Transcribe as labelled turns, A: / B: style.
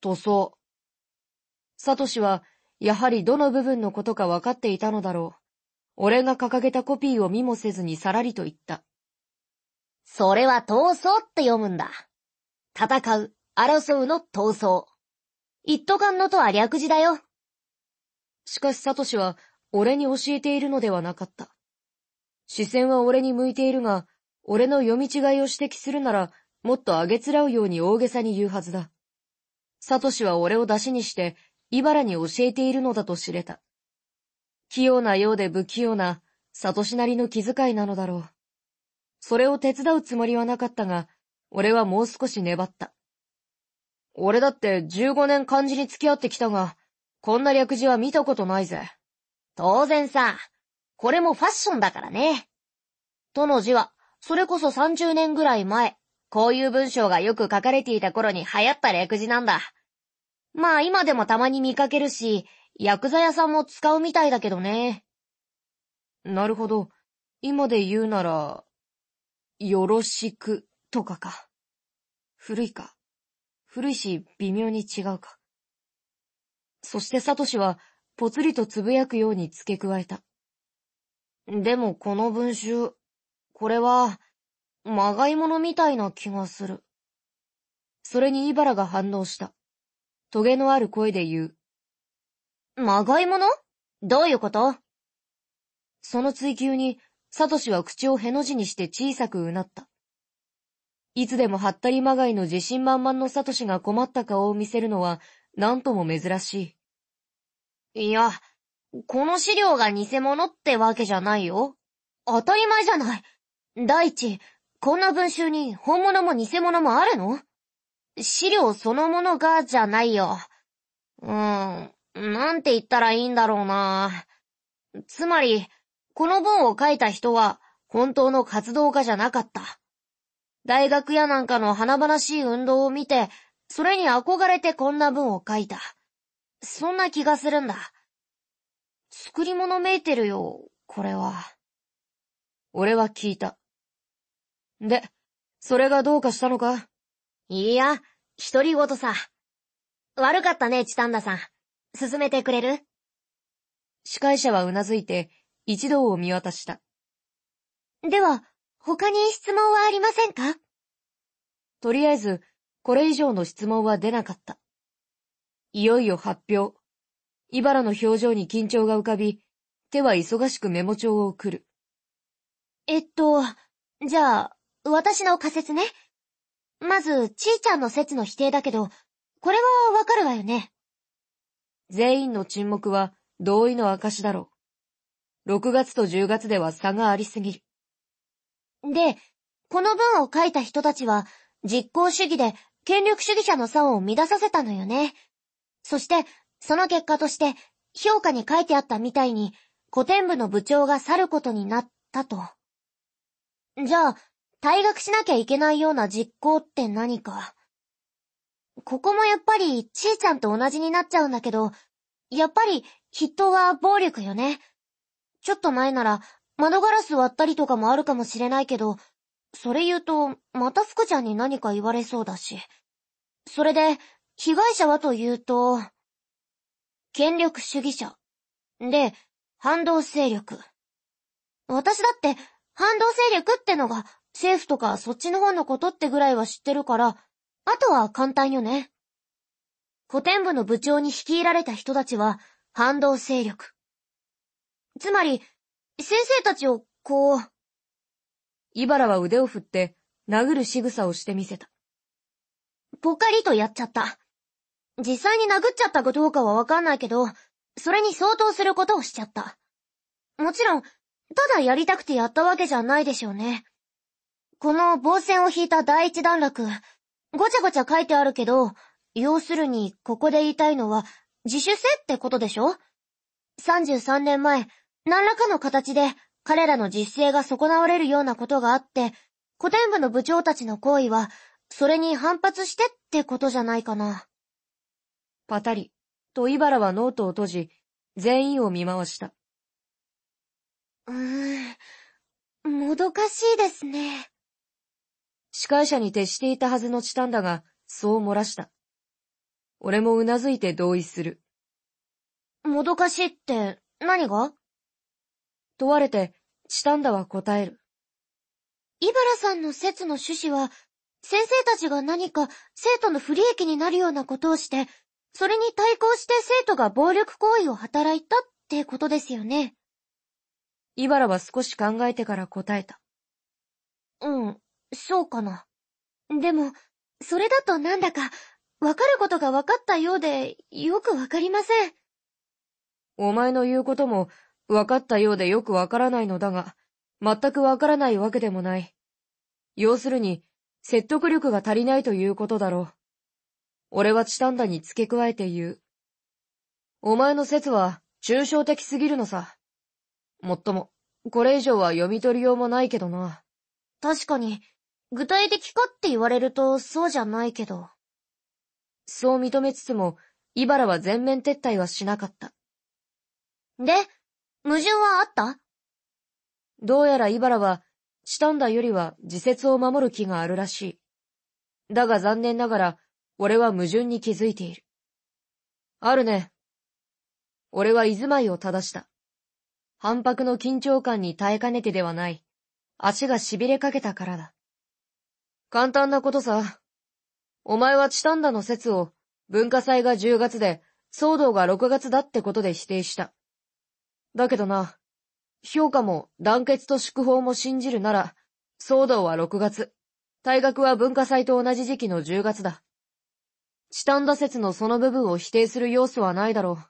A: 塗装。サトシは、やはりどの部分のことか分かっていたのだろう。俺が掲げたコピーを見もせずにさらりと言った。
B: それは闘争って読むんだ。戦う、争うの闘争。一斗缶のとは略字だよ。
A: しかしサトシは、俺に教えているのではなかった。視線は俺に向いているが、俺の読み違いを指摘するなら、もっとあげつらうように大げさに言うはずだ。サトシは俺を出しにして、茨に教えているのだと知れた。器用なようで不器用な、サトシなりの気遣いなのだろう。それを手伝うつもりはなかったが、俺はもう少し粘った。俺だって15年漢字に付き合ってきたが、こんな略字は見たことないぜ。
B: 当然さ、これもファッションだからね。との字は、それこそ30年ぐらい前、こういう文章がよく書かれていた頃に流行った略字なんだ。まあ今でもたまに見かけるし、薬剤屋さんも使うみたいだけどね。
A: なるほど。今で言うなら、よろしくとかか。古いか。古いし微妙に違うか。そしてサトシは、ぽつりとつぶやくように付け加えた。でもこの文集、これは、まがいものみたいな気がする。それにイバラが反応した。トゲのある声で言う。
B: まがいもの？どういうこと？
A: その追求に、サトシは口をへの字にして小さくうなった。いつでもはったりまがいの自信満々のサトシが困った顔を見せるのは、なんとも珍し
B: い。いや、この資料が偽物ってわけじゃないよ。当たり前じゃない。第一、こんな文集に本物も偽物もあるの？資料そのものがじゃないよ。うーん、なんて言ったらいいんだろうな。つまり、この文を書いた人は本当の活動家じゃなかった。大学やなんかの華々しい運動を見て、それに憧れてこんな文を書いた。そんな気がするんだ。作り物めいてるよ、これは。
A: 俺は聞いた。で、それがどうかしたのか？
B: いや、独り言さ。悪かったね、チタンダさん。進めてくれる？
A: 司会者はうなずいて、一同を見渡した。
B: では、他に質問はありませんか？
A: とりあえず、これ以上の質問は出なかった。いよいよ発表。茨の表情に緊張が浮かび、手は忙しくメモ帳を送る。
B: えっと、じゃあ、私の仮説ね。まず、ちーちゃんの説の否定だけど、これはわかるわよね。
A: 全員の沈黙は同意の証だろう。6月と10月では差がありすぎる。
B: で、この文を書いた人たちは、実行主義で権力主義者の差を乱させたのよね。そして、その結果として、評価に書いてあったみたいに、古典部の部長が去ることになったと。じゃあ、退学しなきゃいけないような実行って何か？ここもやっぱり、ちーちゃんと同じになっちゃうんだけど、やっぱり、筆頭は暴力よね。ちょっと前なら、窓ガラス割ったりとかもあるかもしれないけど、それ言うと、また福ちゃんに何か言われそうだし。それで、被害者はというと、権力主義者。で、反動勢力。私だって、反動勢力ってのが、政府とかそっちの方のことってぐらいは知ってるから、あとは簡単よね。古典部の部長に率いられた人たちは、反動勢力。つまり、先生たちを、こう。
A: 茨は腕を振って、殴る仕草をしてみせた。
B: ぽかりとやっちゃった。実際に殴っちゃったかどうかはわかんないけど、それに相当することをしちゃった。もちろん、ただやりたくてやったわけじゃないでしょうね。この棒線を引いた第一段落、ごちゃごちゃ書いてあるけど、要するに、ここで言いたいのは、自主性ってことでしょ ?33 年前、何らかの形で、彼らの実性が損なわれるようなことがあって、古典部の部長たちの行為は、それに反発してってことじゃないかな。
A: パタリ、とイバラはノートを閉じ、全員を見回した。
B: うーん、もどかしいですね。
A: 司会者に徹していたはずのチタンだが、そう漏らした。俺もうなずいて同意する。
B: もどかしいって何が？
A: 問われて、チタンダは答える。
B: イバラさんの説の趣旨は、先生たちが何か生徒の不利益になるようなことをして、それに対抗して生徒が暴力行為を働いたってことですよね。
A: イバラは少し考えてから答えた。
B: うん、そうかな。でも、それだとなんだか、わかることがわかったようで、よくわかりません。
A: お前の言うことも、わかったようでよくわからないのだが、全くわからないわけでもない。要するに、説得力が足りないということだろう。俺はチタンダに付け加えて言う。お前の説は、抽象的すぎるのさ。もっとも、これ以上は読み取りようもないけどな。
B: 確かに、具体的かって言われるとそうじゃないけど。
A: そう認めつつも、イバラは全面撤退はしなかった。
B: で、矛盾はあった？
A: どうやらイバラは、チタンダよりは自説を守る気があるらしい。だが残念ながら、俺は矛盾に気づいている。あるね。俺は居住まいを正した。反白の緊張感に耐えかねてではない。足が痺れかけたからだ。簡単なことさ。お前はチタンダの説を、文化祭が10月で、騒動が6月だってことで否定した。だけどな、評価も団結と祝報も信じるなら、騒動は6月、大学は文化祭と同じ時期の10月だ。チタンダ説のその部分を否定する要素はないだろう。